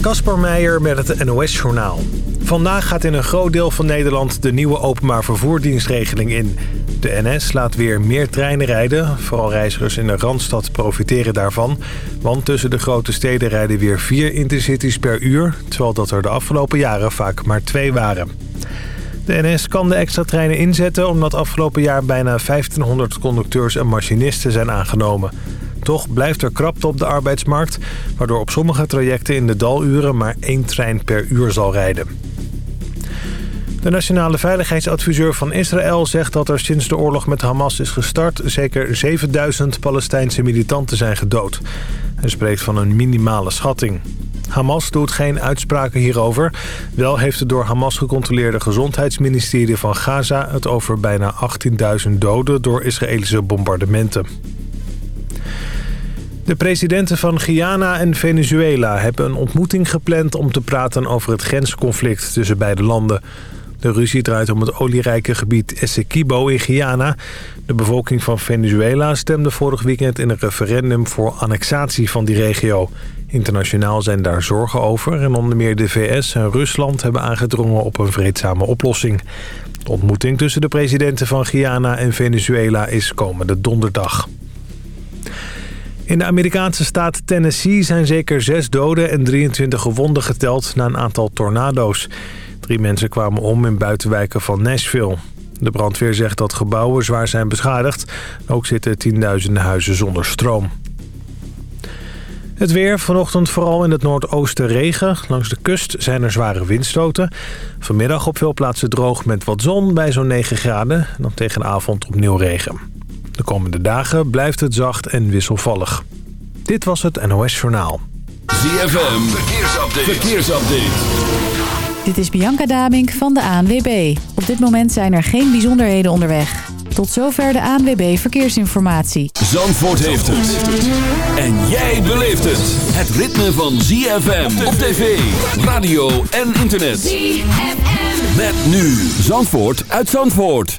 Kasper Meijer met het NOS-journaal. Vandaag gaat in een groot deel van Nederland de nieuwe openbaar vervoerdienstregeling in. De NS laat weer meer treinen rijden. Vooral reizigers in de Randstad profiteren daarvan. Want tussen de grote steden rijden weer vier intercities per uur... terwijl dat er de afgelopen jaren vaak maar twee waren. De NS kan de extra treinen inzetten omdat afgelopen jaar bijna 1500 conducteurs en machinisten zijn aangenomen. Toch blijft er krapte op de arbeidsmarkt... waardoor op sommige trajecten in de daluren maar één trein per uur zal rijden. De nationale veiligheidsadviseur van Israël zegt dat er sinds de oorlog met Hamas is gestart... zeker 7000 Palestijnse militanten zijn gedood. Hij spreekt van een minimale schatting. Hamas doet geen uitspraken hierover. Wel heeft het door Hamas gecontroleerde gezondheidsministerie van Gaza... het over bijna 18.000 doden door Israëlische bombardementen. De presidenten van Guyana en Venezuela hebben een ontmoeting gepland... om te praten over het grensconflict tussen beide landen. De ruzie draait om het olierijke gebied Essequibo in Guyana. De bevolking van Venezuela stemde vorig weekend in een referendum... voor annexatie van die regio. Internationaal zijn daar zorgen over... en onder meer de VS en Rusland hebben aangedrongen op een vreedzame oplossing. De ontmoeting tussen de presidenten van Guyana en Venezuela is komende donderdag. In de Amerikaanse staat Tennessee zijn zeker zes doden en 23 gewonden geteld na een aantal tornado's. Drie mensen kwamen om in buitenwijken van Nashville. De brandweer zegt dat gebouwen zwaar zijn beschadigd. Ook zitten tienduizenden huizen zonder stroom. Het weer, vanochtend vooral in het noordoosten regen. Langs de kust zijn er zware windstoten. Vanmiddag op veel plaatsen droog met wat zon bij zo'n 9 graden. En dan tegen avond opnieuw regen. De komende dagen blijft het zacht en wisselvallig. Dit was het NOS Journaal. ZFM, verkeersupdate. verkeersupdate. Dit is Bianca Damink van de ANWB. Op dit moment zijn er geen bijzonderheden onderweg. Tot zover de ANWB Verkeersinformatie. Zandvoort heeft het. En jij beleeft het. Het ritme van ZFM op tv, radio en internet. ZFM. Met nu Zandvoort uit Zandvoort.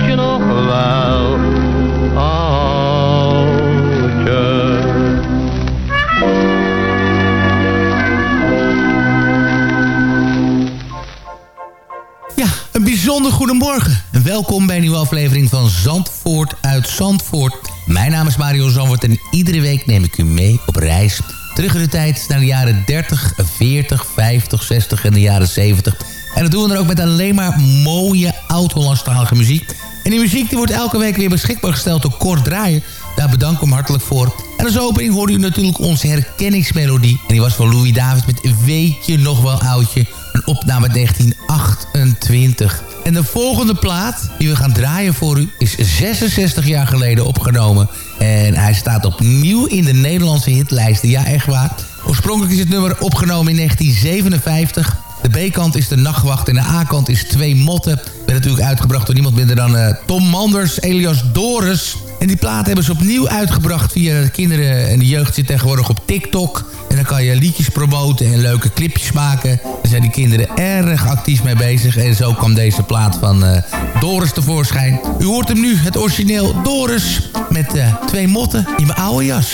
bijzonder goedemorgen. En welkom bij een nieuwe aflevering van Zandvoort uit Zandvoort. Mijn naam is Mario Zandvoort en iedere week neem ik u mee op reis. Terug in de tijd naar de jaren 30, 40, 50, 60 en de jaren 70. En dat doen we dan ook met alleen maar mooie oud-Hollandstalige muziek. En die muziek die wordt elke week weer beschikbaar gesteld door Kort Draaien. Daar bedank ik hem hartelijk voor. En als opening hoorde u natuurlijk onze herkenningsmelodie. En die was van Louis David met Weet je nog wel oudje? Een opname uit 1928. En de volgende plaat die we gaan draaien voor u is 66 jaar geleden opgenomen. En hij staat opnieuw in de Nederlandse hitlijsten. Ja, echt waar. Oorspronkelijk is het nummer opgenomen in 1957. De B-kant is de nachtwacht en de A-kant is twee motten. Werd natuurlijk uitgebracht door niemand minder dan eh, Tom Manders, Elias Doris. En die plaat hebben ze opnieuw uitgebracht via de kinderen en de jeugd zit tegenwoordig op TikTok. En dan kan je liedjes promoten en leuke clipjes maken. Daar zijn die kinderen erg actief mee bezig. En zo kwam deze plaat van eh, Doris tevoorschijn. U hoort hem nu, het origineel Doris. Met eh, twee motten in mijn oude jas.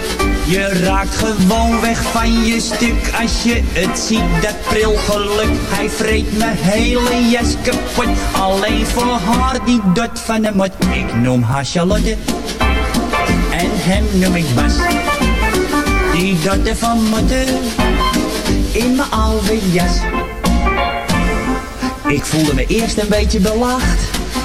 Je raakt gewoon weg van je stuk als je het ziet, dat prilgeluk. Hij vreet mijn hele jas kapot, alleen voor haar die dot van de mot. Ik noem haar Charlotte en hem noem ik Bas. Die dotte van motten in mijn oude jas. Ik voelde me eerst een beetje belacht.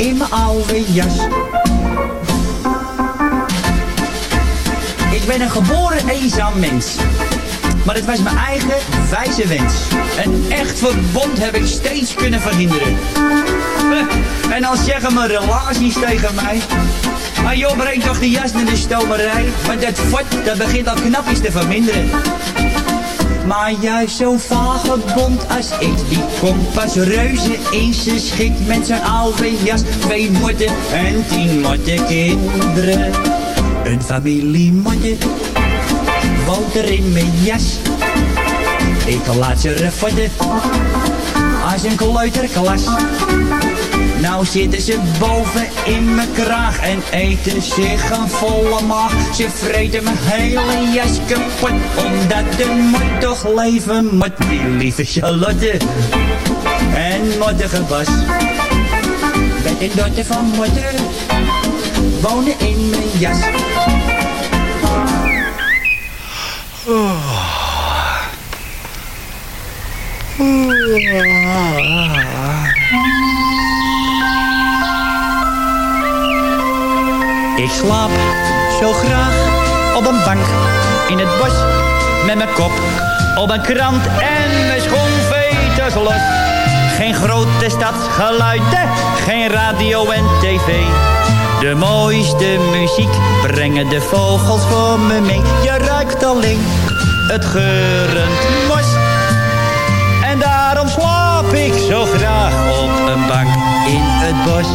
in mijn oude jas. Ik ben een geboren eenzaam mens. Maar het was mijn eigen wijze wens. Een echt verbond heb ik steeds kunnen verhinderen. En dan zeggen mijn relaties tegen mij... Maar joh, breng toch die jas naar de stomerij. Want dat fort, dat begint al knapjes te verminderen. Maar juist zo'n vagebond als ik, die komt pas reuze in zijn schik met zijn oude jas. Twee motten en tien motte kinderen. Een familie motten woont er in mijn jas. Ik laat ze refotten als een kleuterklas. Nou zitten ze boven in mijn kraag en eten zich een volle maag. Ze vreten mijn hele jas kapot, omdat de mot toch leven moet. Die lieve Charlotte en mottige Bas. Met een dochter van moeder wonen in mijn jas. Ik slaap zo graag op een bank in het bos met mijn kop op een krant en mijn schoenveters los. Geen grote stadsgeluiden, geen radio en tv. De mooiste muziek brengen de vogels voor me mee. Je ruikt alleen het geurend mos. En daarom slaap ik zo graag op een bank in het bos.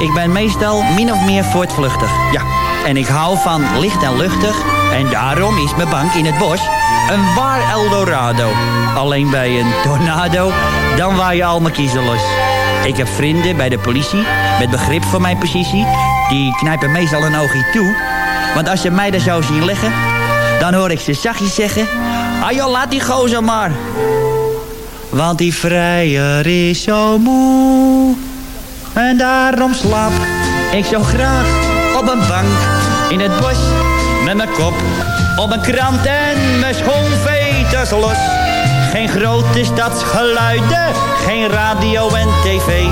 Ik ben meestal min of meer voortvluchtig, ja. En ik hou van licht en luchtig. En daarom is mijn bank in het bos een waar Eldorado. Alleen bij een tornado, dan waai je al mijn kiezen los. Ik heb vrienden bij de politie, met begrip voor mijn positie. Die knijpen meestal een oogje toe. Want als ze mij daar zo zien liggen, dan hoor ik ze zachtjes zeggen... Ah joh, laat die gozer maar. Want die vrijer is zo moe. En daarom slaap ik zo graag op een bank in het bos. Met mijn kop op een krant en mijn schoonveters los. Geen grote stadsgeluiden, geen radio en tv.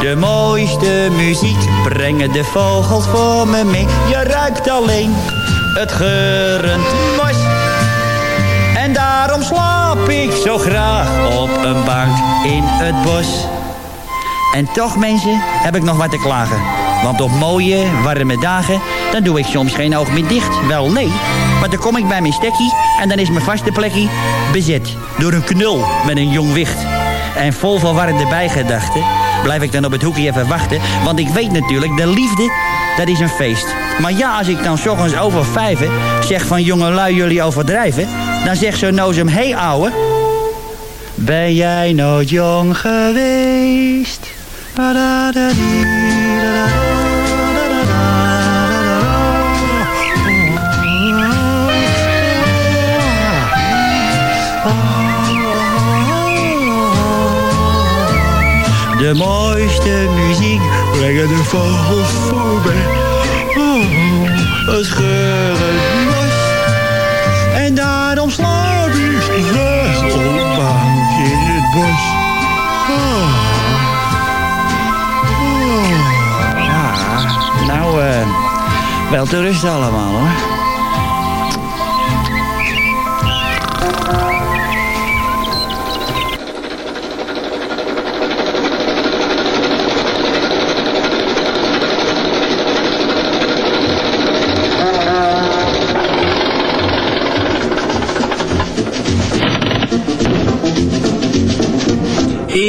De mooiste muziek brengen de vogels voor me mee. Je ruikt alleen het geurend mos. En daarom slaap ik zo graag op een bank in het bos. En toch mensen, heb ik nog wat te klagen. Want op mooie, warme dagen, dan doe ik soms geen oog meer dicht. Wel nee, maar dan kom ik bij mijn stekkie en dan is mijn vaste plekje bezet. Door een knul met een jong wicht. En vol verwarrende bijgedachten blijf ik dan op het hoekje even wachten. Want ik weet natuurlijk, de liefde, dat is een feest. Maar ja, als ik dan s ochtends over vijven zeg van jongelui jullie overdrijven... dan zegt zo'n nozem, hé hey, ouwe, ben jij nooit jong geweest? De mooiste muziek brengen de vogels voorbij. Oh, geurend wel te rust allemaal hoor.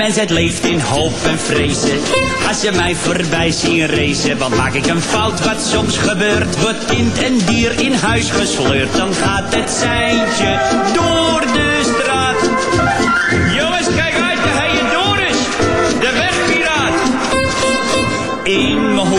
Mensheid leeft in hoop en vrezen. Als je mij voorbij ziet racen, wat maak ik een fout wat soms gebeurt. Wordt kind en dier in huis gesleurd, dan gaat het seintje door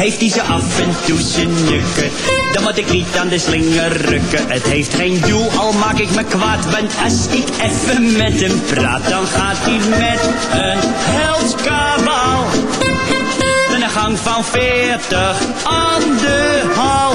Heeft hij ze af en toe zijn nukken Dan moet ik niet aan de slinger rukken. Het heeft geen doel, al maak ik me kwaad. Want als ik even met hem praat Dan gaat hij met een heldskabaal. Met een gang van veertig aan de hal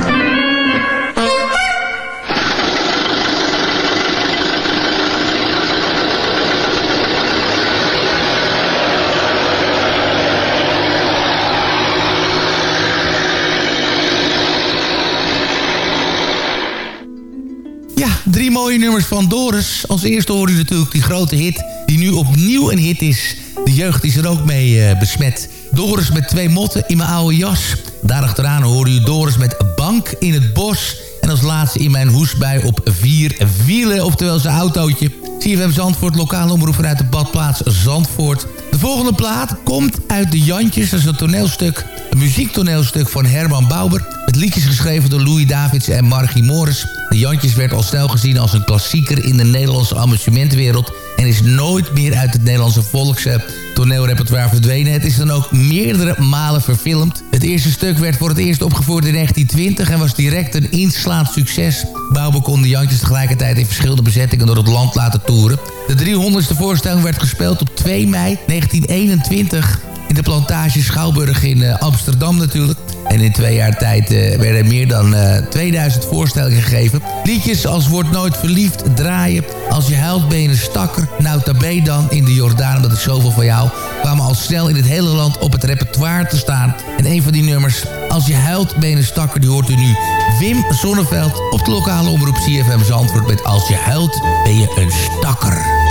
Drie mooie nummers van Doris. Als eerste hoorde u natuurlijk die grote hit... die nu opnieuw een hit is. De jeugd is er ook mee eh, besmet. Doris met twee motten in mijn oude jas. Daarachteraan hoorde u Doris met bank in het bos... En als laatste in mijn hoesbui op vier wielen, oftewel zijn autootje. CFM Zandvoort, lokale omroep vanuit de badplaats Zandvoort. De volgende plaat komt uit de Jantjes. Dat is een toneelstuk, een muziektoneelstuk van Herman Bauber. Met liedjes geschreven door Louis Davids en Margie Morris. De Jantjes werd al snel gezien als een klassieker in de Nederlandse amusementwereld... en is nooit meer uit het Nederlandse volks toneelrepertoire verdwenen. Het is dan ook meerdere malen verfilmd. Het eerste stuk werd voor het eerst opgevoerd in 1920 en was direct een inslaand succes. Bouwbe kon de Jantjes tegelijkertijd in verschillende bezettingen door het land laten toeren. De 300ste voorstelling werd gespeeld op 2 mei 1921 in de plantage Schouwburg in uh, Amsterdam natuurlijk. En in twee jaar tijd uh, werden meer dan uh, 2000 voorstellingen gegeven. Liedjes als Word Nooit Verliefd, Draaien, Als Je Huilt Ben je een Stakker, Nou Tabé dan, In de Jordaan, omdat ik zoveel van jou, kwamen al snel in het hele land op het repertoire te staan. En een van die nummers, Als Je Huilt Ben je een Stakker, die hoort u nu Wim Sonneveld op de lokale omroep CFM Zandvoort met Als Je Huilt Ben je een Stakker.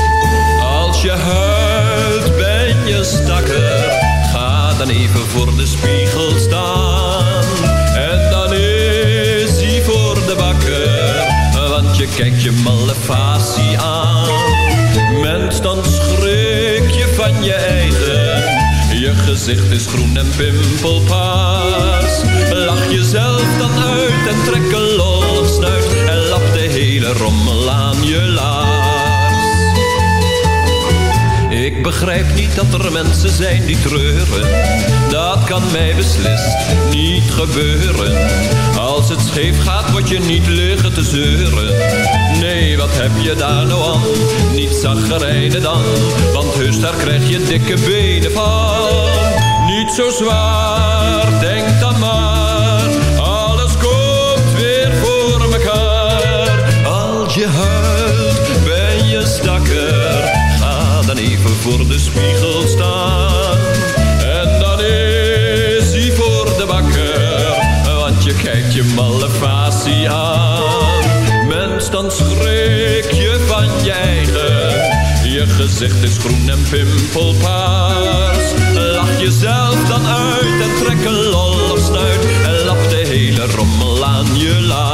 Als je huilt ben je stakker dan even voor de spiegel staan. En dan is hij voor de bakker, want je kijkt je malle facie aan. Mens, dan schrik je van je eigen. Je gezicht is groen en pimpelpaas. Lach jezelf dan uit en trek een lollig snuit. En lap de hele rommel aan je laars. Ik begrijp niet dat er mensen zijn die treuren. Dat kan mij beslist niet gebeuren. Als het scheef gaat, word je niet liggen te zeuren. Nee, wat heb je daar nou aan? Niet zaggerijden dan, want heus daar krijg je dikke benen van. Niet zo zwaar, denk dan maar. Alles komt weer voor mekaar. Als je huilt, de spiegel staan. En dan is hij voor de bakker, want je kijkt je malle facie aan. Mens, dan schrik je van je eigen. Je gezicht is groen en pimpelpaars. Lach jezelf dan uit en trek een lol snuit. En lap de hele rommel aan je laars.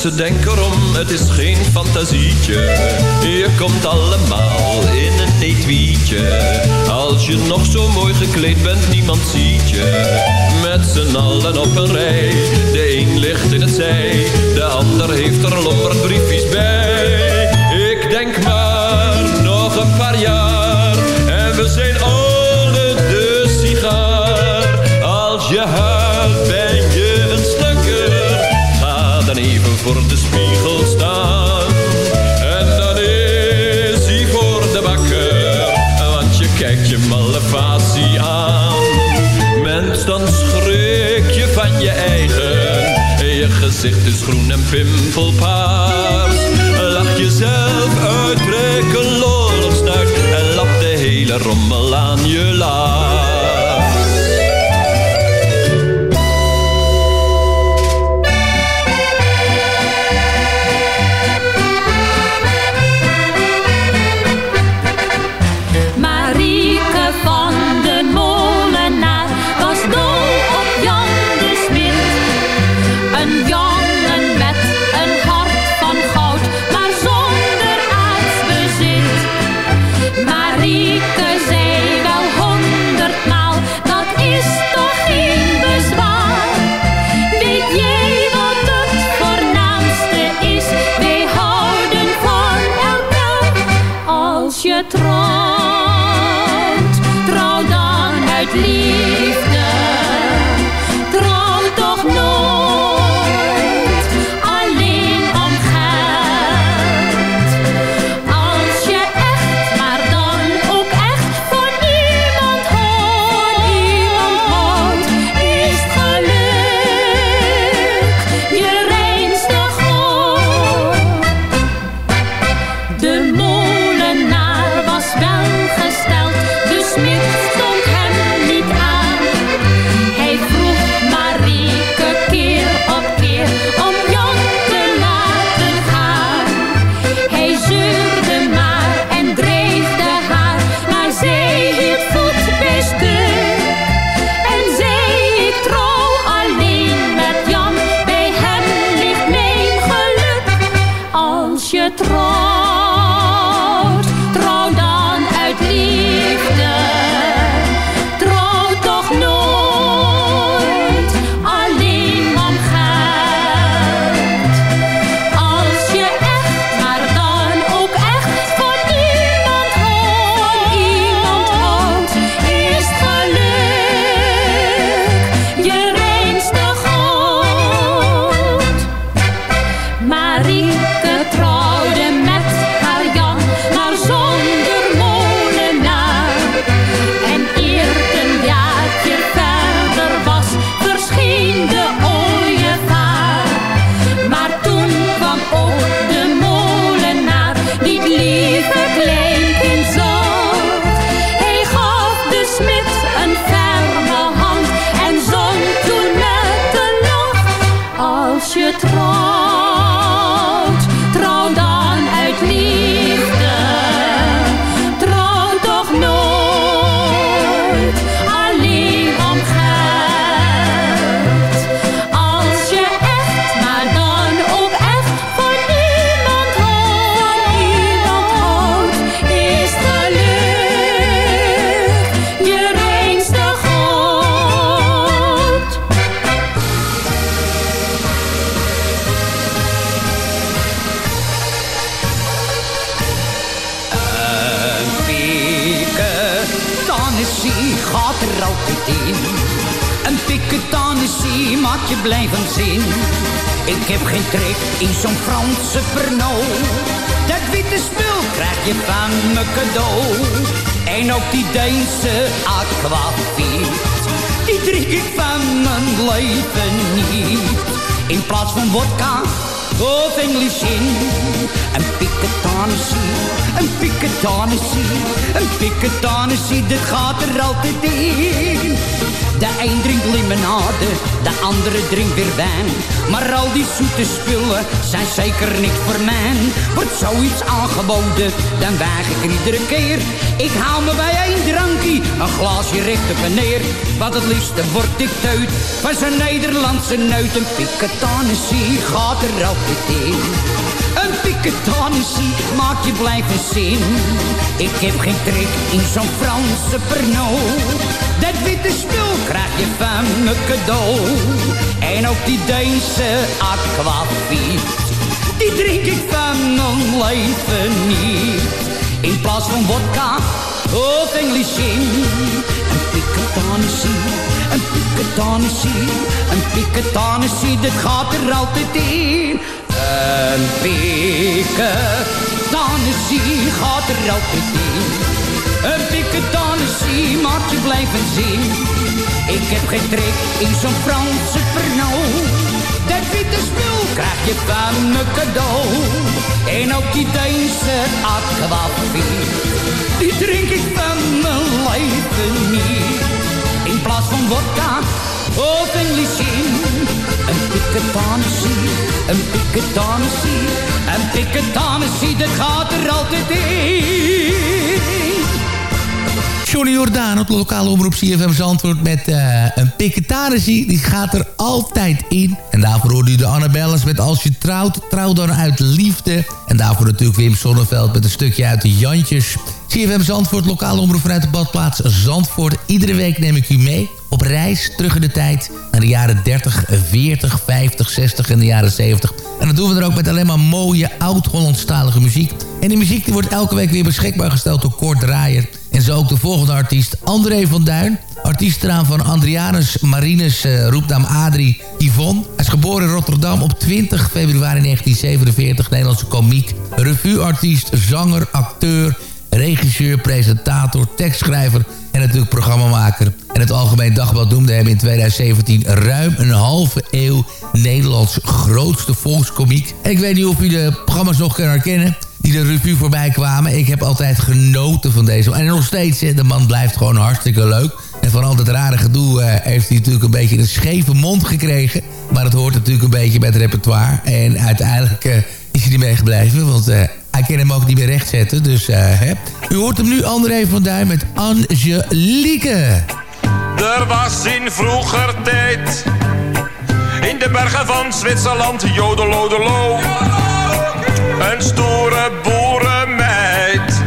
Ze denken erom, het is geen fantasietje. Je komt allemaal in een etuietje. Als je nog zo mooi gekleed bent, niemand ziet je. Met z'n allen op een rij. De een ligt in het zij, de ander heeft er lomperd briefjes bij. Ik denk maar, nog een paar jaar. En we zijn oude de sigaar. Als je huilt Licht is groen en pimfelpaars. Lach jezelf uit, trek een en lap de hele rommel aan je laars. dit gaat er altijd in. De een drinkt limonade, de andere drinkt weer wijn. Maar al die zoete spullen zijn zeker niet voor mij. Wordt zoiets aangeboden, dan weig ik er iedere keer. Ik haal me bij één drankje, een glaasje recht op en neer. Wat het liefste wordt ik teut van zijn Nederlandse neut. Een piketanissie gaat er altijd in. Een piketanissie maakt je blijven zin. Ik heb geen trek in zo'n Franse Pernod. Dat witte spul krijg je van me cadeau. En ook die Deense aquavit, die drink ik van mijn leven niet. In plaats van vodka of Englishin. Een piketanissie, een piketanissie, een piketanissie, dat gaat er altijd in. Een piketanissie gaat er altijd in. Een piketanissie maakt je blijven zien. Ik heb geen trek in zo'n Franse Pernod. Dat witte spul krijg je van me cadeau. En ook die Deense aquavit. Die drink ik van mijn leven niet. In plaats van vodka of een lycine. Een piketanissie, een piketanissie. Een piketanissie, dat gaat er altijd in. Johnny Jordaan op de lokale omroep CFM Zandvoort met uh, een piketanissie. Die gaat er altijd in. En daarvoor hoorde u de Annabelles met Als je trouwt, trouw dan uit liefde. En daarvoor natuurlijk Wim Sonneveld met een stukje uit de Jantjes. CFM Zandvoort, lokale omroep vanuit de badplaats Zandvoort. Iedere week neem ik u mee op reis terug in de tijd... naar de jaren 30, 40, 50, 60 en de jaren 70. En dat doen we er ook met alleen maar mooie oud-Hollandstalige muziek. En die muziek die wordt elke week weer beschikbaar gesteld door Kort Draaier... En zo ook de volgende artiest, André van Duin. Artiestenaam van Andrianus Marinus, uh, roepnaam Adrie Yvonne. Hij is geboren in Rotterdam op 20 februari 1947. Nederlandse komiek, revueartiest, zanger, acteur, regisseur, presentator, tekstschrijver en natuurlijk programmamaker. En het Algemeen Dagblad noemde hem in 2017 ruim een halve eeuw Nederlands grootste volkskomiek. En ik weet niet of u de programma's nog kunnen herkennen die de revue voorbij kwamen. Ik heb altijd genoten van deze. En nog steeds, de man blijft gewoon hartstikke leuk. En van al dat rare gedoe uh, heeft hij natuurlijk een beetje een scheve mond gekregen. Maar het hoort natuurlijk een beetje bij het repertoire. En uiteindelijk uh, is hij ermee gebleven, want... Uh, hij kan hem ook niet meer rechtzetten, dus hè. U hoort hem nu André van Duin met Angelique. Er was in vroeger tijd in de bergen van Zwitserland jodelodelo. Een stoere boerenmeid,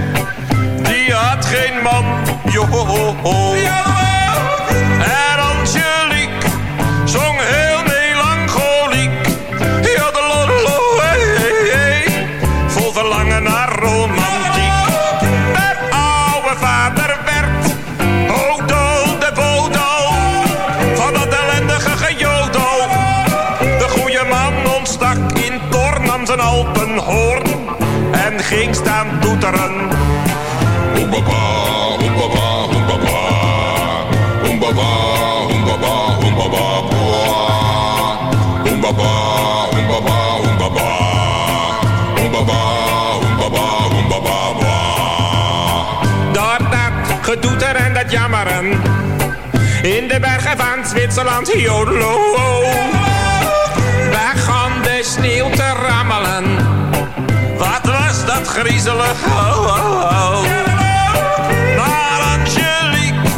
die had geen man, joho. Staan toeteren. Oembaba, oembaba, oembaba. Oembaba, oembaba, oembaba, boa. Oembaba, oembaba, oembaba. Oembaba, oembaba, oembaba, boa. Door dat getoeter en dat jammeren. In de bergen van Zwitserland, jodelo. Begon de sneeuw te rammelen. Griezelig? Oh, oh, oh. Maar Angelique,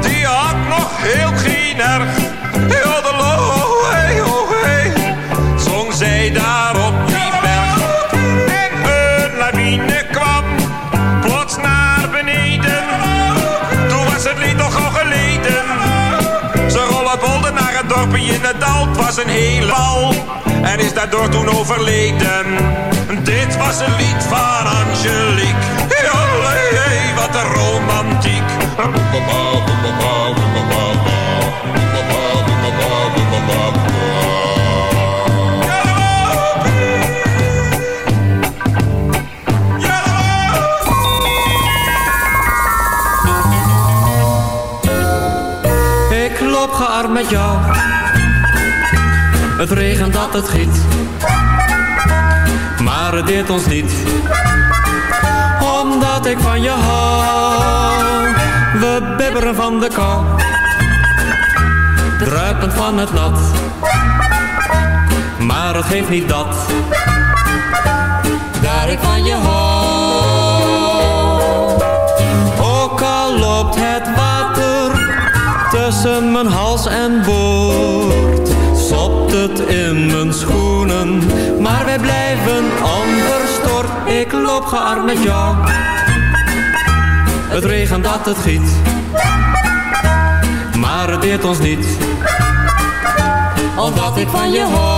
die had nog heel geen erg. Jodelo, hey, oh, hey. Zong zij daar op die berg. En een lawine kwam plots naar beneden. Toen was het lied toch al geleden. Ze rollen naar het dorpje in het dal. Was een hele en is daardoor toen overleden. Dit was een lied van Angelique. Jollee, wat een romantiek. Ik loop gearmd met jou. Het regent dat het giet. Maar het ons niet. Omdat ik van je hou. We bibberen van de kou. druipend van het nat. Maar het geeft niet dat, daar ik van je hou. Ook al loopt het water tussen mijn hals en boord. Sopt het in mijn schoenen, maar wij blijven onverstoord. Ik loop gearmd met jou. Het regent dat het giet, maar het deert ons niet. Omdat ik van je hou.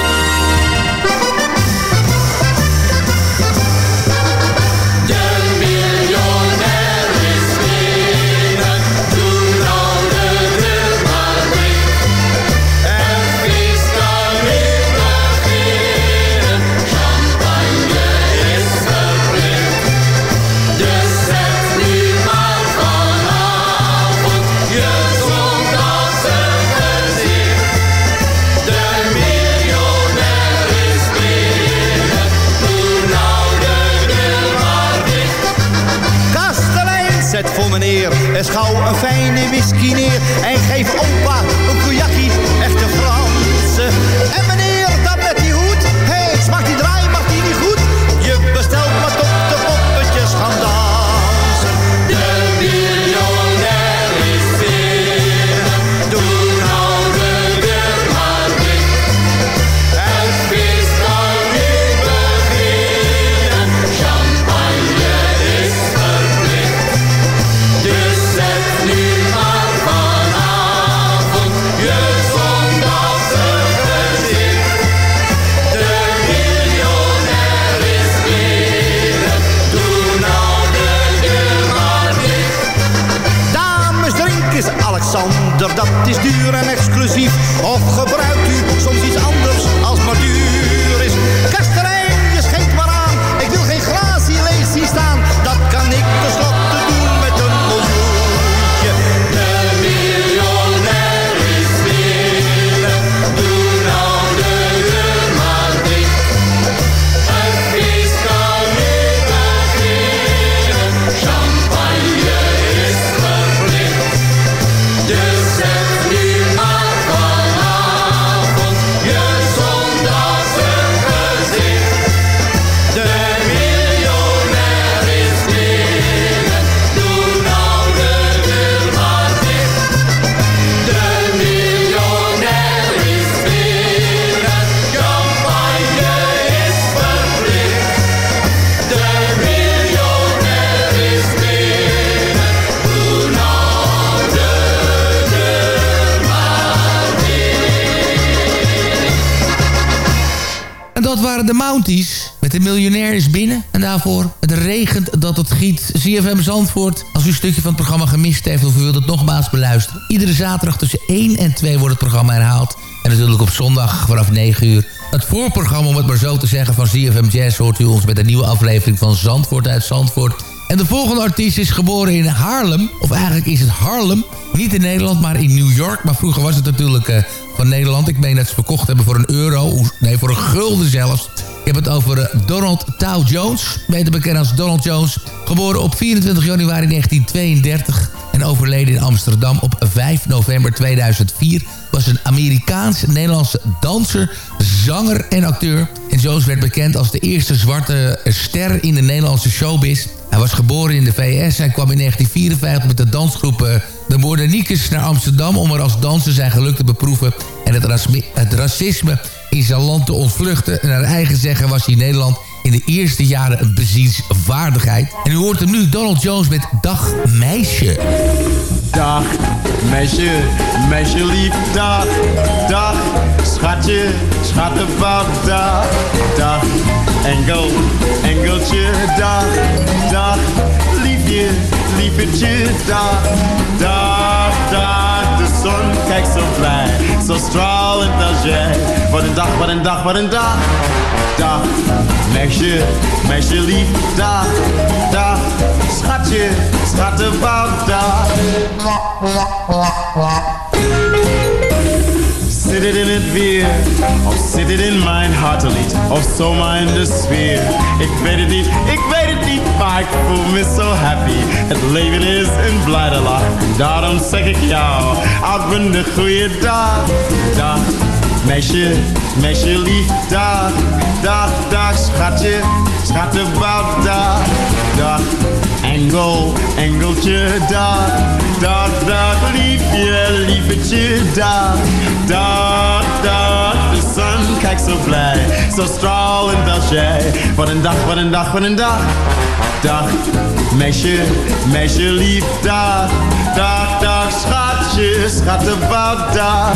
Whisky neer. En geef opa ZFM Zandvoort. Als u een stukje van het programma gemist heeft of u wilt het nogmaals beluisteren. Iedere zaterdag tussen 1 en 2 wordt het programma herhaald. En natuurlijk op zondag vanaf 9 uur. Het voorprogramma, om het maar zo te zeggen, van ZFM Jazz... hoort u ons met een nieuwe aflevering van Zandvoort uit Zandvoort. En de volgende artiest is geboren in Haarlem. Of eigenlijk is het Harlem. Niet in Nederland, maar in New York. Maar vroeger was het natuurlijk uh, van Nederland. Ik meen dat ze verkocht hebben voor een euro. Nee, voor een gulden zelfs. Ik heb het over uh, Donald Tow Jones. Beter bekend als Donald Jones. Geboren op 24 januari 1932 en overleden in Amsterdam op 5 november 2004... was een Amerikaans-Nederlandse danser, zanger en acteur. En Jones werd bekend als de eerste zwarte ster in de Nederlandse showbiz. Hij was geboren in de VS en kwam in 1954 met de dansgroep uh, de Moderniekers naar Amsterdam... om er als danser zijn geluk te beproeven en het, het racisme in zijn land te ontvluchten. En naar eigen zeggen was hij in Nederland in de eerste jaren een bezienswaardigheid. En u hoort hem nu, Donald Jones met Dag Meisje. Dag meisje, meisje lief, dag, dag, schatje, schattenpap, dag, dag, engel, engeltje, dag, dag, liefje, liefetje, dag, dag, dag, zon kijkt zo blij, zo stralend als jij. Wat een dag, wat een dag, wat een dag, dag, meisje, meisje lief, dag, dag, schatje, schattenpap, dag. In het weer, of zit het in mijn hartelied, of zomaar in de sfeer? Ik weet het niet, ik weet het niet, maar ik voel me zo happy. Het leven is een blijde lach, daarom zeg ik jou, de goede dag. Dag, meisje, meisje lief, dag, dag, dag, schatje, schattenbout, dag, dag. Engel, engeltje, dag, dag, dag, liefje, liefetje, dag, dag, dag. De zon kijkt zo blij, zo stralend als jij. Wat een dag, wat een dag, wat een dag. Dag, meisje, meisje lief, dag, dag, dag, schatje, schattenbout, dag.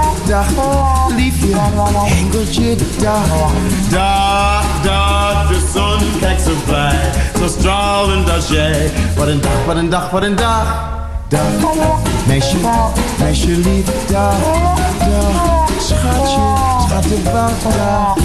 dag, liefje, engeltje, dag, dag, dag, de zon kijkt zo blij, zo stralend als jij. Wat een dag, wat een dag, wat een dag, dag, meisje, meisje lief, dag, dag, schatje, schattenbouw, dag.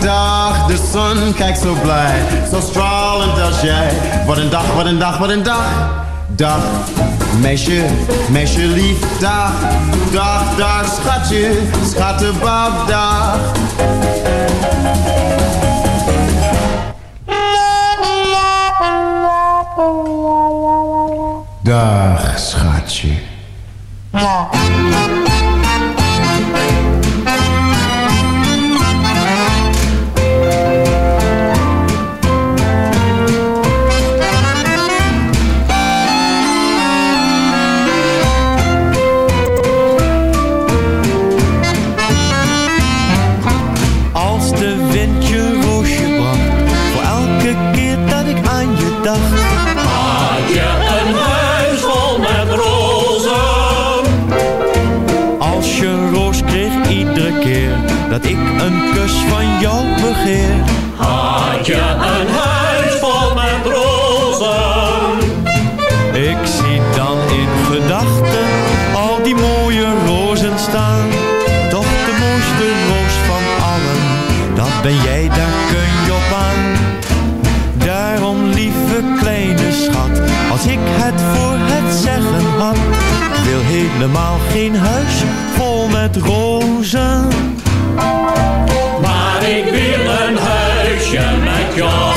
Dag, de zon kijkt zo blij, zo stralend als jij. Wat een dag, wat een dag, wat een dag. Dag, meisje, meisje lief, dag, dag, dag, schatje, schattenbab, dag. Dag, schatje. Dat ik een kus van jou begeer. Had je een huis vol met rozen? Ik zie dan in gedachten al die mooie rozen staan. Toch de mooiste roos van allen, dat ben jij, daar kun je op aan. Daarom, lieve kleine schat, als ik het voor het zeggen had. Wil helemaal geen huis vol met rozen. John.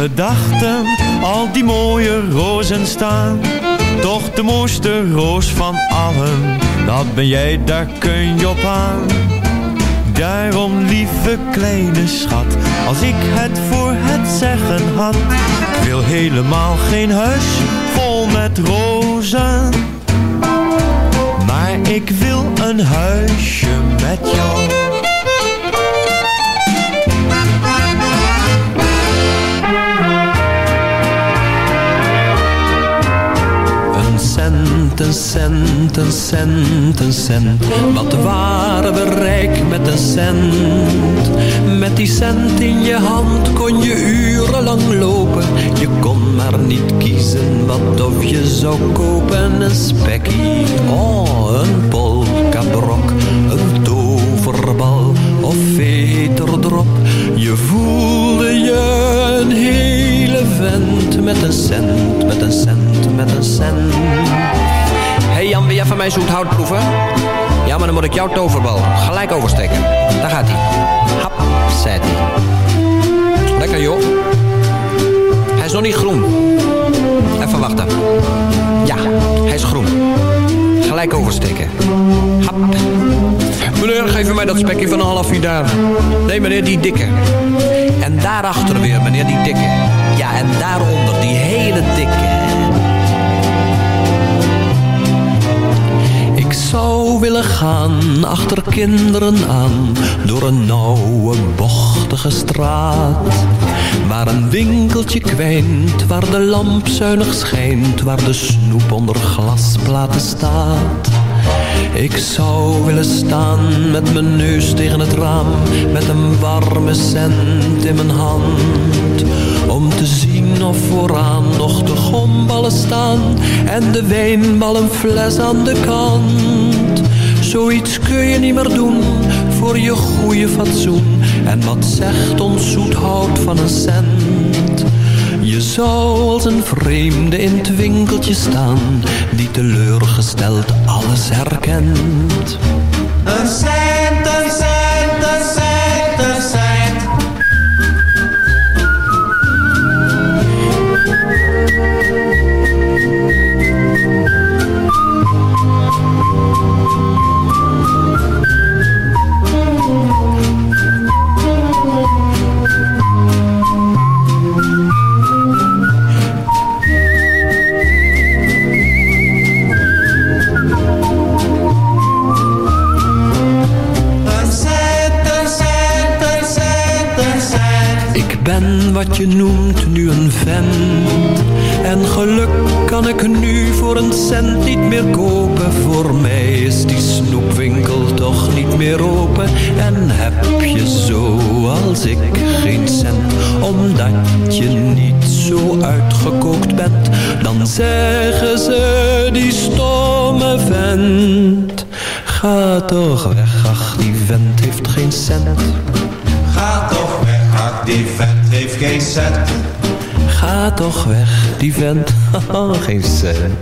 Gedachten al die mooie rozen staan. Toch de mooiste roos van allen, dat ben jij, daar kun je op aan. Daarom, lieve kleine schat, als ik het voor het zeggen had. Ik wil helemaal geen huis vol met rozen. Maar ik wil een huisje met jou. Een cent, een cent, een cent. Wat waren we rijk met een cent? Met die cent in je hand kon je urenlang lopen. Je kon maar niet kiezen wat of je zou kopen. Een spekkie, oh, een polkabrok, een toverbal of veterdrop. Je voelde je een hele vent met een cent, met een cent, met een cent hey Jan, wil jij van mij zoet hout proeven? Ja, maar dan moet ik jouw toverbal gelijk oversteken. Daar gaat hij. Hap, zet hij. Lekker joh. Hij is nog niet groen. Even wachten. Ja, hij is groen. Gelijk oversteken. Hap. Meneer, geef mij dat spekje van een half uur daar. Nee, meneer, die dikke. En daarachter weer, meneer, die dikke. Ja, en daaronder, die hele dikke. Zou willen gaan achter kinderen aan Door een nauwe, bochtige straat. Waar een winkeltje kwijnt, waar de lamp zuinig schijnt Waar de snoep onder glasplaten staat. Ik zou willen staan met mijn neus tegen het raam Met een warme cent in mijn hand Om te zien of vooraan nog de gomballen staan En de wijnballenfles aan de kant. Zoiets kun je niet meer doen voor je goede fatsoen. En wat zegt ons zoet hout van een cent? Je zou als een vreemde in het winkeltje staan, die teleurgesteld alles herkent. Een cent, wat je noemt nu een vent. En geluk kan ik nu voor een cent niet meer kopen. Voor mij is die snoepwinkel toch niet meer open. En heb je zoals ik geen cent, omdat je niet zo uitgekookt bent. Dan zeggen ze die stomme vent. Ga toch weg, ach die vent heeft geen cent. Ga toch weg, die vent heeft geen cent. Ga toch weg, die vent, geen cent.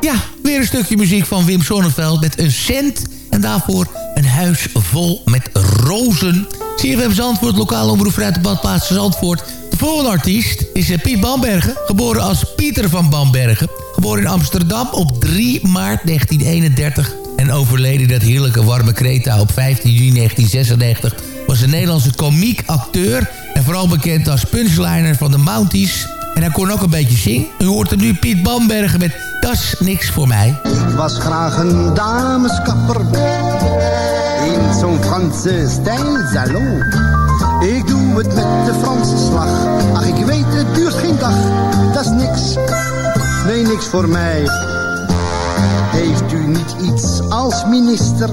Ja, weer een stukje muziek van Wim Sonneveld met een cent. En daarvoor een huis vol met rozen. CFM Zandvoort, lokale omroep uit de badplaats Zandvoort. De volgende artiest is eh, Piet Bambergen, geboren als Pieter van Bambergen. Geboren in Amsterdam op 3 maart 1931 en overleden dat heerlijke warme Kreta op 15 juni 1996... was een Nederlandse komiek, acteur en vooral bekend als punchliner van de Mounties. En hij kon ook een beetje zingen. U hoort hem nu Piet Bambergen met Das Niks Voor Mij. Ik was graag een dameskapper in zo'n Franse stijlsalon. Ik doe het met de Franse slag. Ach, ik weet, het duurt geen dag. Dat is niks, nee, niks voor mij. Heeft u niet iets als minister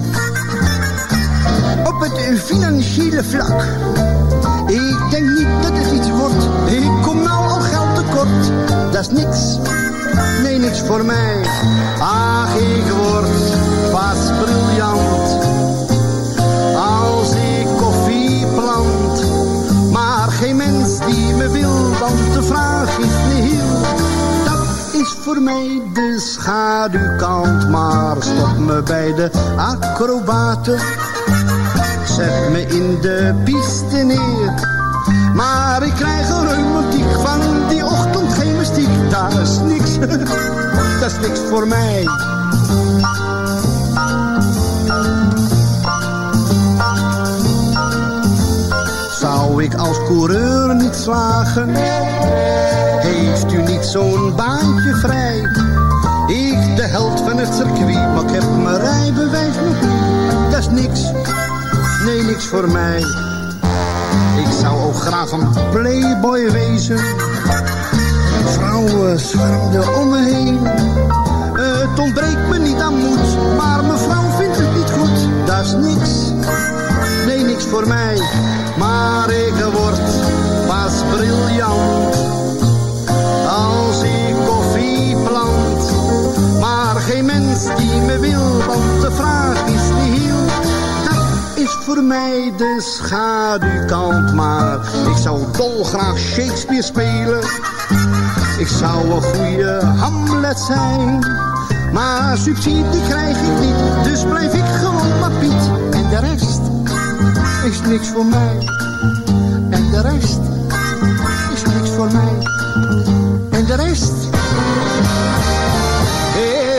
financiële vlak? Ik denk niet dat het iets wordt. Ik kom nou al geld tekort. Dat is niks. Nee, niks voor mij. Ach, ik word pas briljant. Als ik koffie plant. Maar geen mens die me wil, want de vraag is nihil. Dat is voor mij de schaduwkant. Maar stop me bij de acrobaten. Zet me in de piste neer Maar ik krijg een reumatiek van die ochtend geen mystiek. Is niks, dat is niks voor mij. Zou ik als coureur niet slagen? Heeft u niet zo'n baantje vrij? Ik de held van het circuit, maar ik heb mijn rijbewijs nog. Dat is niks, niks voor mij. Ik zou ook graag een playboy wezen. Vrouwen zwermden om me heen. Het ontbreekt me niet aan moed, maar mevrouw vindt het niet goed. Dat is niks, nee niks voor mij. Maar ik word pas briljant als ik koffie plant. Maar geen mens die me wil, want de vraag. Voor mij de schaduwkant, maar ik zou dolgraag Shakespeare spelen. Ik zou een goede Hamlet zijn. Maar subsidie krijg ik niet, dus blijf ik gewoon maar Piet. En de rest is niks voor mij. En de rest is niks voor mij. En de rest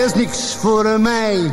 is niks voor mij.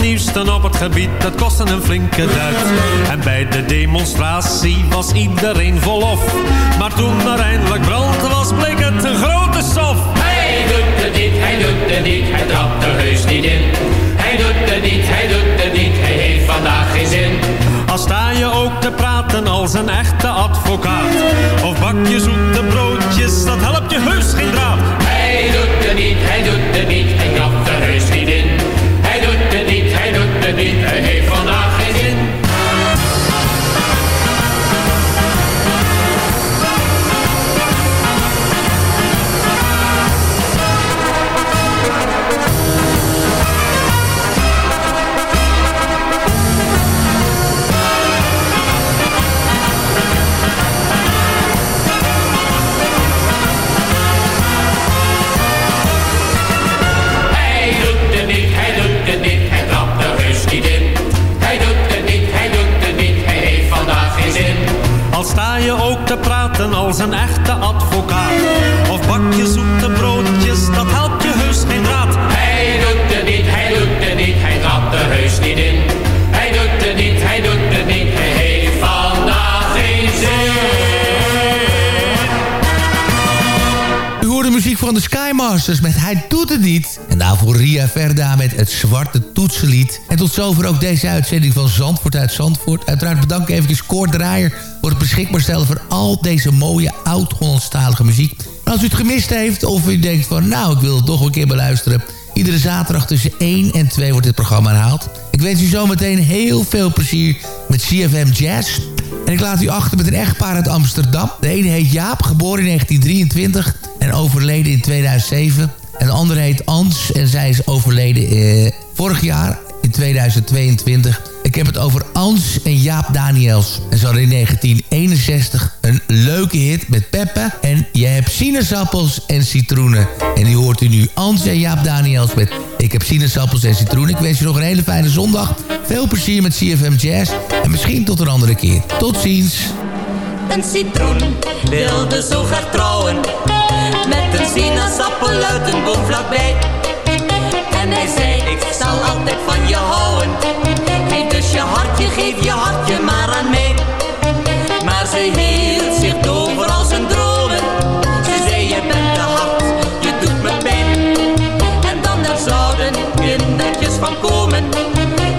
Het nieuwste op het gebied, dat kostte een flinke duit. En bij de demonstratie was iedereen volop. Maar toen er eindelijk brand was, bleek het een grote sof. Hij doet het niet, hij doet het niet, hij trapt er heus niet in. Hij doet het niet, hij doet het niet, hij heeft vandaag geen zin. Al sta je ook te praten als een echte advocaat. Of bak je zoete broodjes, dat helpt je heus geen draad. Hij doet het niet, hij doet het niet, hij trapt hij heeft vandaag sta je ook te praten als een echte advocaat. Of bak je zoete broodjes, dat helpt je heus geen draad. Van de Skymasters met Hij doet het niet. En daarvoor Ria Verda met het zwarte toetsenlied. En tot zover ook deze uitzending van Zandvoort uit Zandvoort. Uiteraard bedank eventjes Koord Draaier voor het beschikbaar stellen van al deze mooie oud-Hollandstalige muziek. En als u het gemist heeft of u denkt van nou ik wil het toch een keer beluisteren... Iedere zaterdag tussen 1 en 2 wordt dit programma herhaald. Ik wens u zometeen heel veel plezier met CFM Jazz. En ik laat u achter met een echtpaar uit Amsterdam. De ene heet Jaap, geboren in 1923 en overleden in 2007. En de andere heet Ans en zij is overleden eh, vorig jaar in 2022. Ik heb het over Ans en Jaap Daniels. En ze in 1961 een leuke hit met Peppe. En je hebt sinaasappels en citroenen. En die hoort u nu Ans en Jaap Daniels met Ik heb sinaasappels en citroenen. Ik wens je nog een hele fijne zondag. Veel plezier met CFM Jazz. En misschien tot een andere keer. Tot ziens. Een citroen wilde zo graag trouwen een sinaasappel uit een boom vlakbij. En hij zei ik zal altijd van je houden. Geef dus je hartje, geef je hartje maar aan mij. Maar ze hield zich doof voor al zijn dromen Ze zei je bent te hard, je doet me pijn. En dan er zouden kindertjes van komen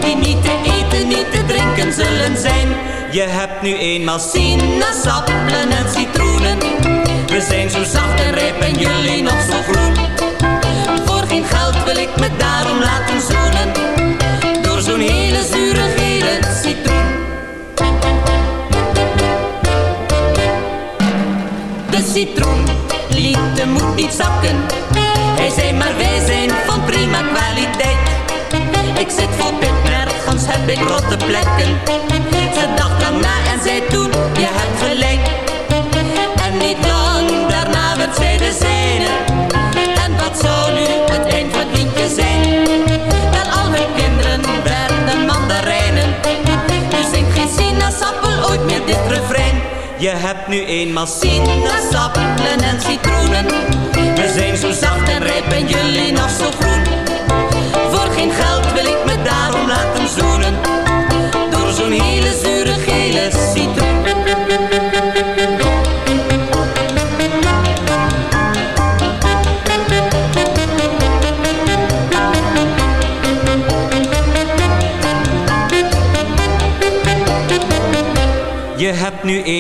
Die niet te eten, niet te drinken zullen zijn. Je hebt nu eenmaal Sinaasappelen en citroenen We zijn zo zacht en rijp en jullie nog zo groen Voor geen geld wil ik me daarom laten zoenen. Door zo'n hele zure gele citroen. De citroen liet de moed niet zakken. Hij zei maar wij zijn van prima kwaliteit. Ik zit vol pit, nergens heb ik rotte plekken Je hebt nu eenmaal Sinaasappelen en citroenen. We zijn zo zacht en rijp en jullie nog zo groen. Voor geen geld wil ik me daarom laten zoenen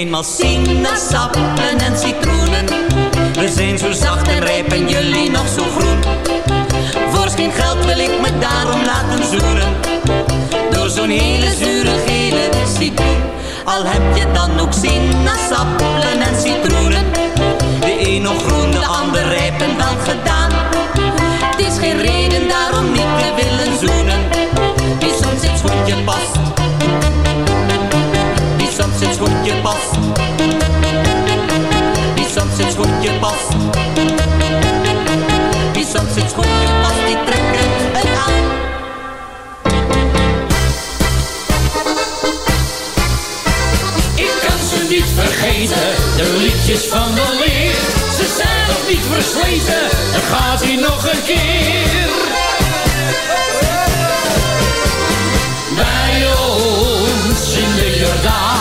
eenmaal sinaasappelen en citroenen. We zijn zo zacht en rijp en jullie nog zo groen. Voor geen geld wil ik me daarom laten zoenen. Door zo'n hele zure gele citroen. Al heb je dan ook sinaasappelen en citroenen. De een nog groen, de ander rijp en wel gedaan. Het is geen reden daarom schoentje past. Die soms het schoentje past. Die soms het schoentje past, die trekken het aan. Ik kan ze niet vergeten, de liedjes van de leer. Ze zijn nog niet versleten, dan gaat hij nog een keer. Bij ons in de Jordaan